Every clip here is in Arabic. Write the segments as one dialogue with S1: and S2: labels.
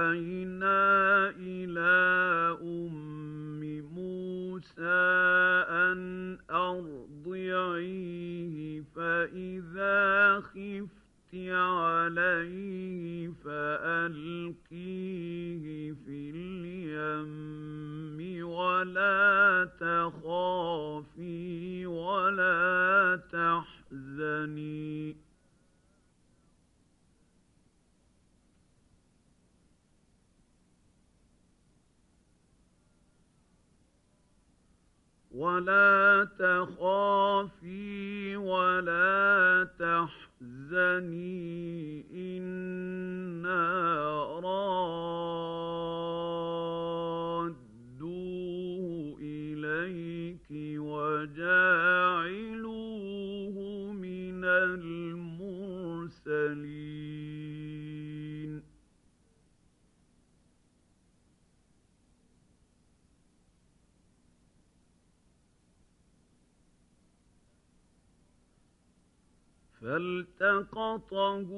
S1: أفإن ولا تخافي ولا تحزني إنا رادوه إليك وجاء فالتقطه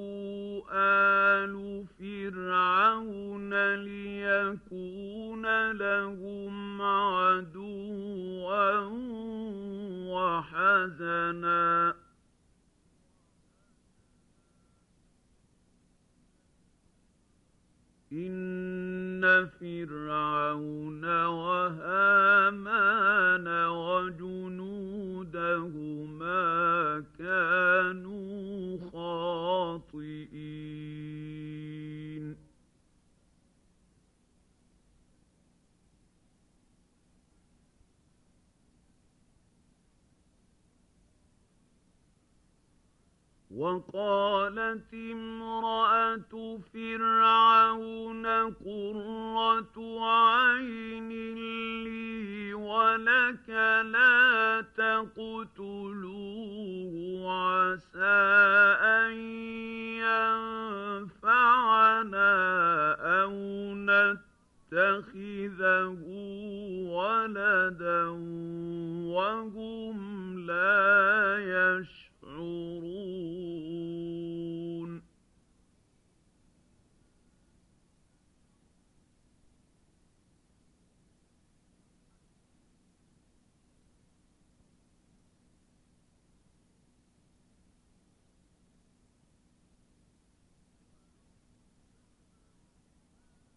S1: آل فرعون ليكون لهم عدوا وحزنا إن فرعون وهامان وجنودهما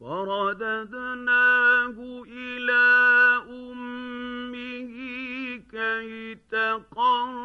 S1: فرددناه إلى أمه كي تقر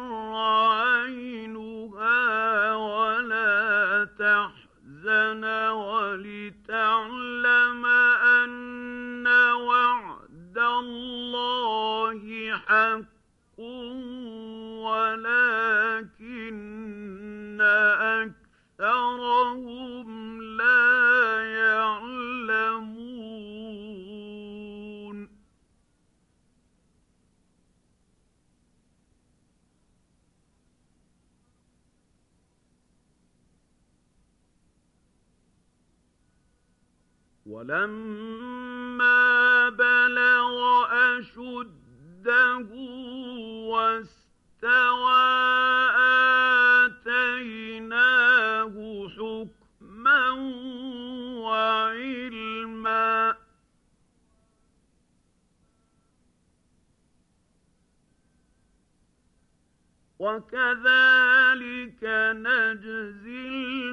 S1: وكذلك نجزي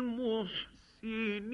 S1: المحسنين.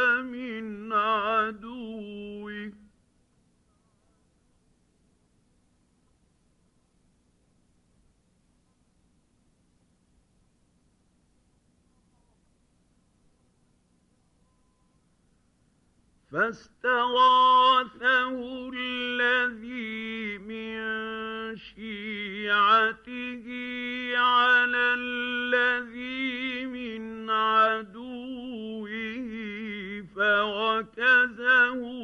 S1: فاستغاثه الذي من شيعته على الذي من عدوه فوكزه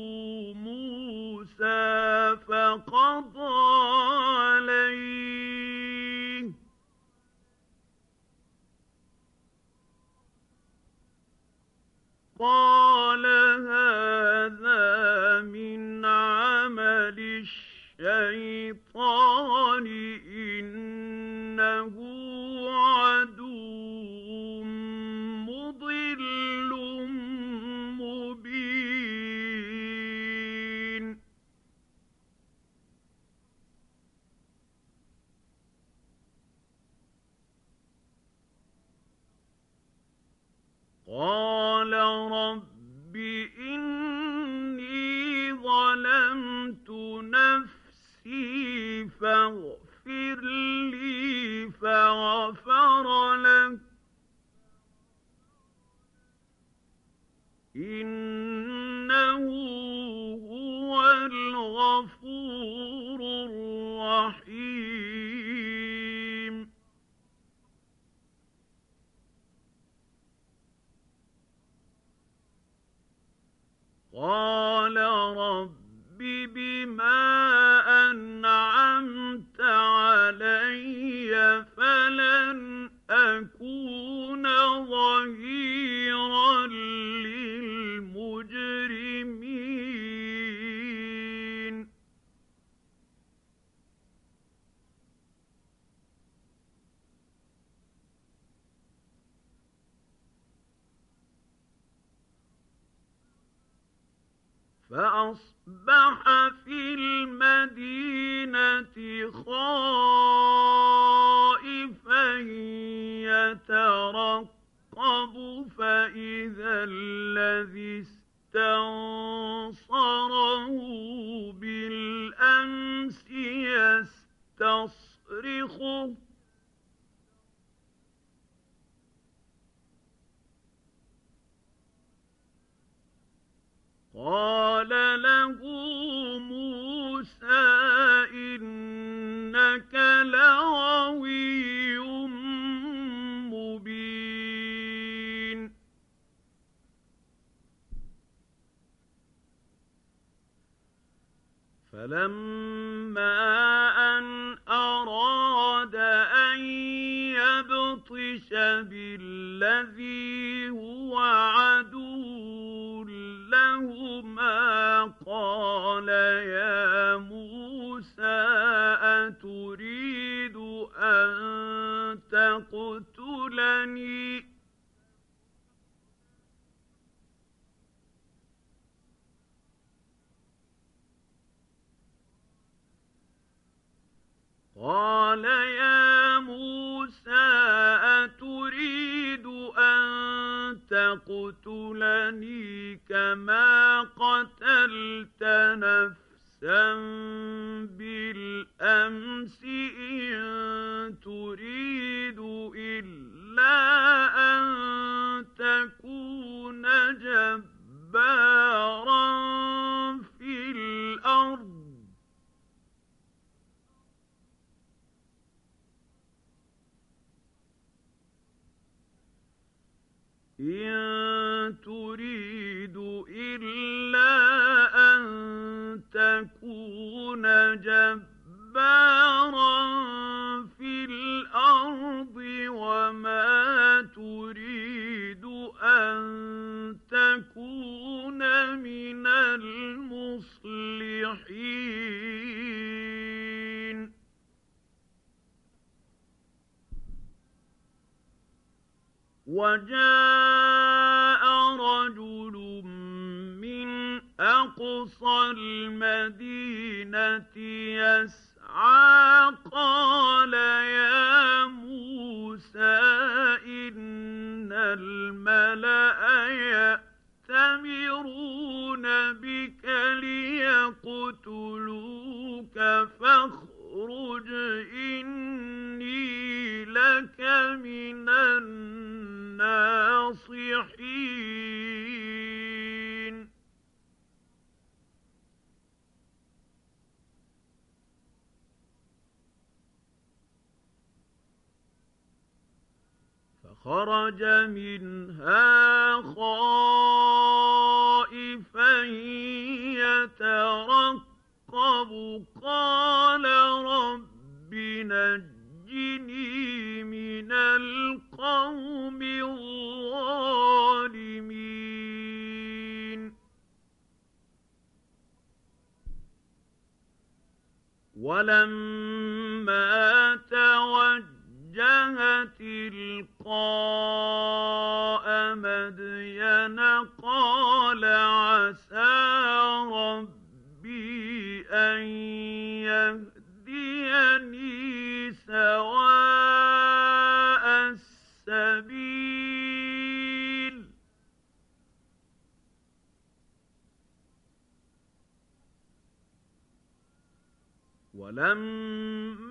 S1: فاغفر. تقتلني وجاء فخرج منها خائفا يترقب. قال رب نجني من القوم الظالمين. ولما توجه وجه تلقاء مدين قال عسى ربي أن يهديني سواء السبيل. ولما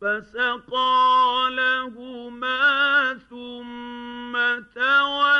S1: فسقى لهما ثم تولى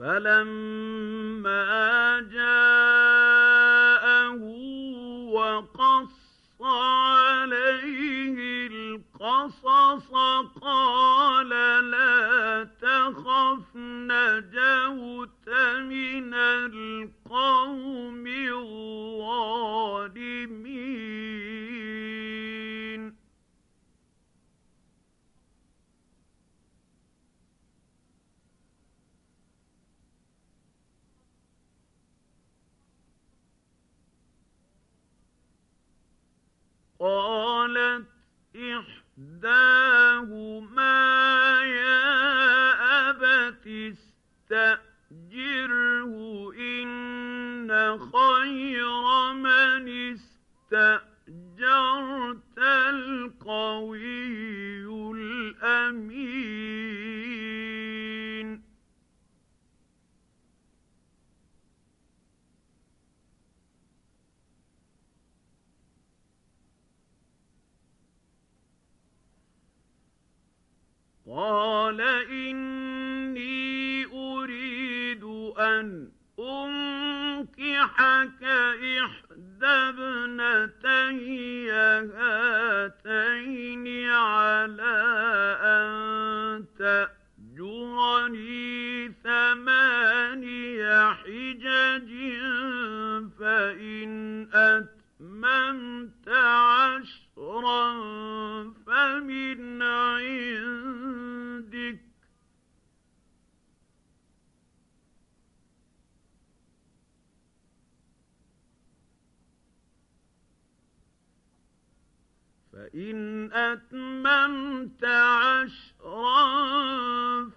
S1: فلما جاءه وقص عليه القصص قال لا تخف نجوت من القوم الظالمين. قالت إحداهما يا أبت استأجره إن خير من استأجرت القوي قال إني أريد أن أنكحك إحدى ابنتي هاتين على أن تأجرني ثماني حجج فإن أتممت عشرا شرا فمن عندك. فإن أتممت عشرا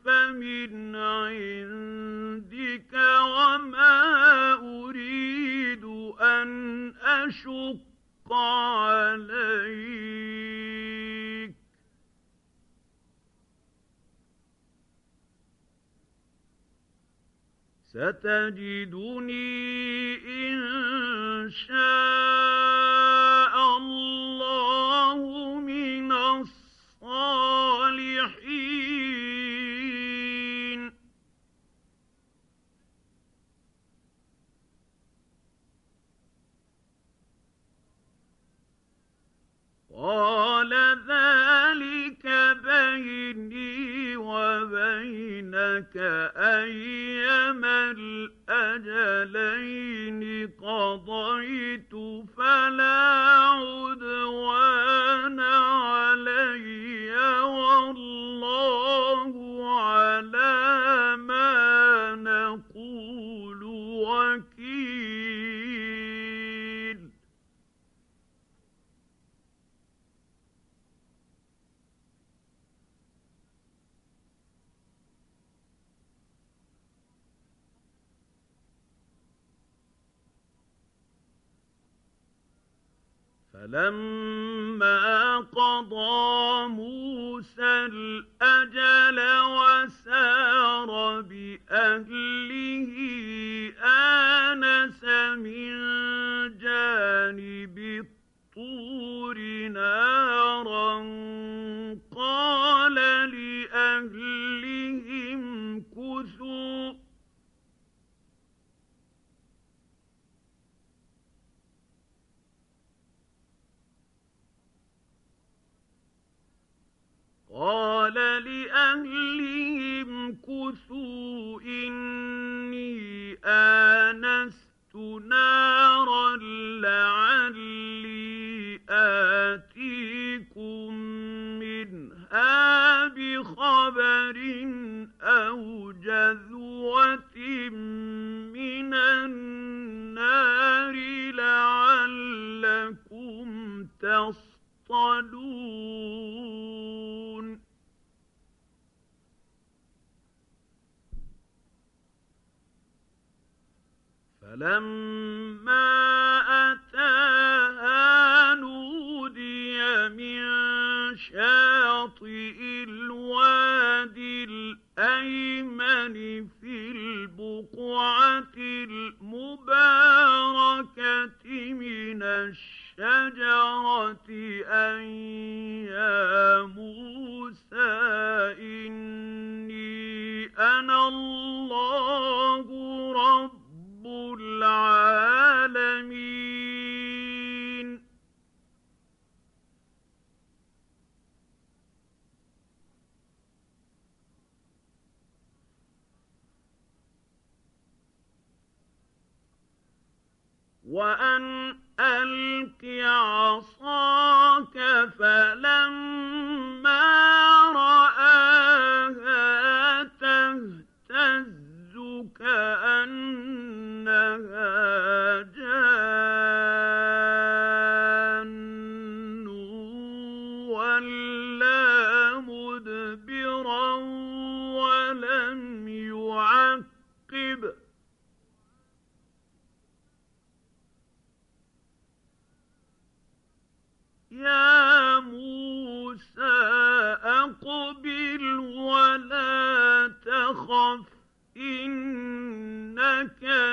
S1: فمن عندك وما أريد أن أشق عليك. ستجدني إن شاء قال ذلك بيني وبينك أيما الأجلين قضيت فلا عدوان فلما قضى موسى الأجل وسار بأهله آنس من جانب الطور نارا قال لأهلهم قال أنا الله.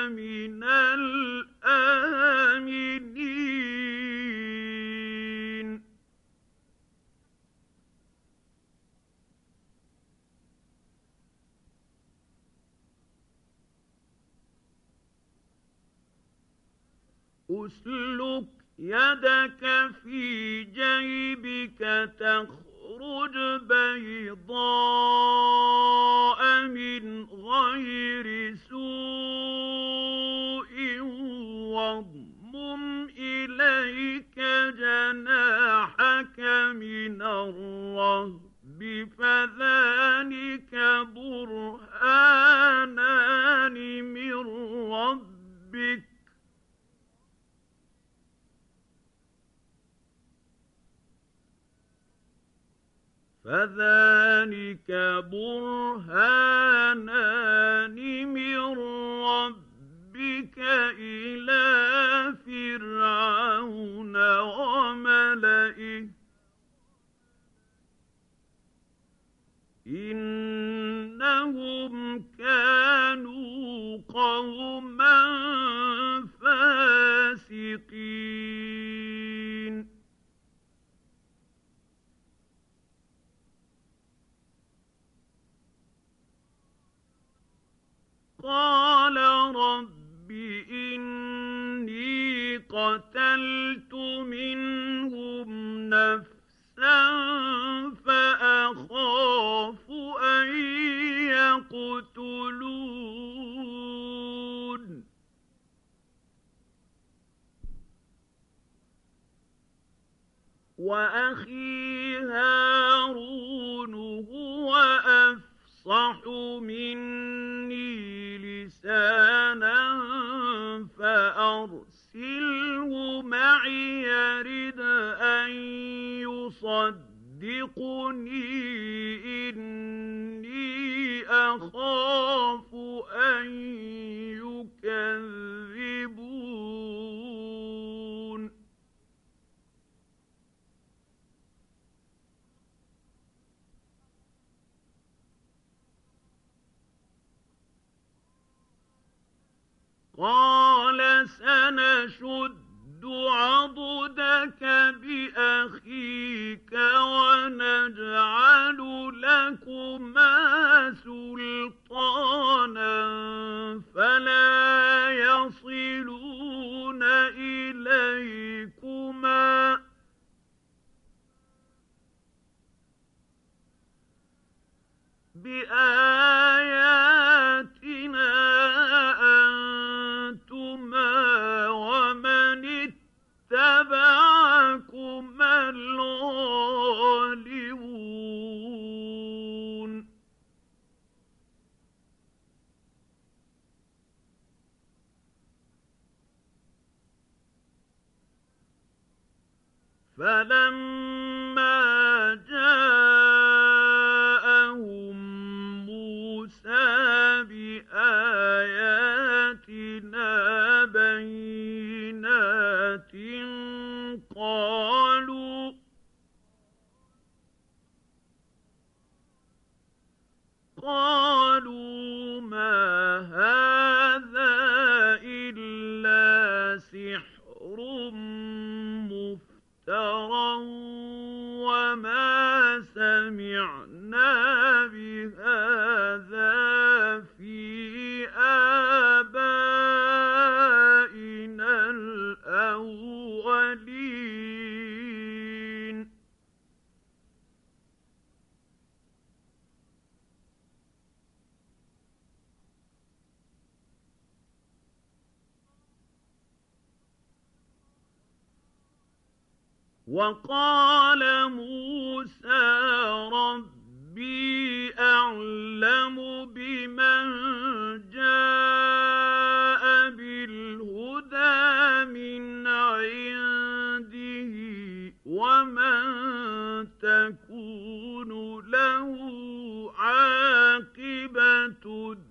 S1: من الآمنين. أسلك يدك في جيبك تخرج تخرج بيضاء من غير سوء واضمم إليك جناحك من الرهب فذلك برهانان من رب فذلك برهانان من ربك إلى يرد أن يصدقني إني أخاف أن يكذبون. قال سنشد عضدك بأخيك ونجعل لكما سلطانا فلا يصلون إليكما. بآياتنا فلما وقال موسى ربي أعلم بمن جاء بالهدى من عنده ومن تكون له عاقبة الدار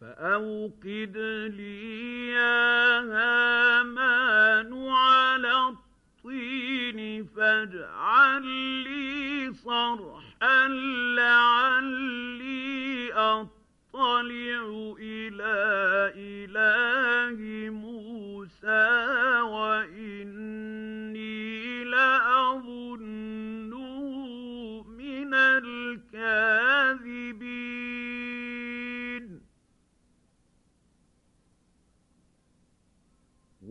S1: فأوقد لي يا هامان على الطين فاجعل لي صرحا لعلي أطلع إلى إله موسى وإني لأظنه من الكاذبين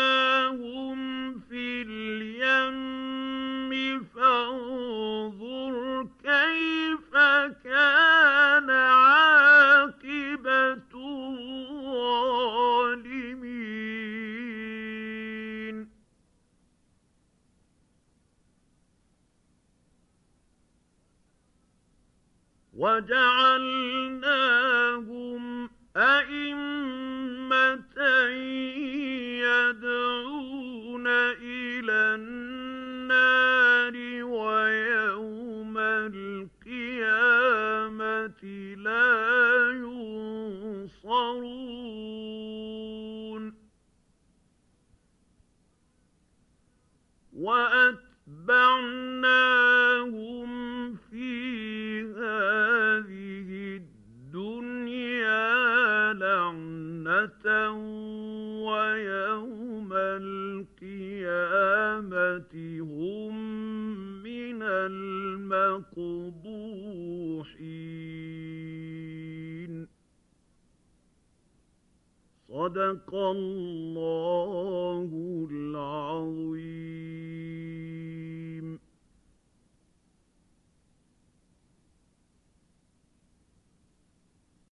S1: فنبذناهم في اليم فانظر كيف كان عاقبة الظالمين وجعلناهم أئمة صدق الله العظيم.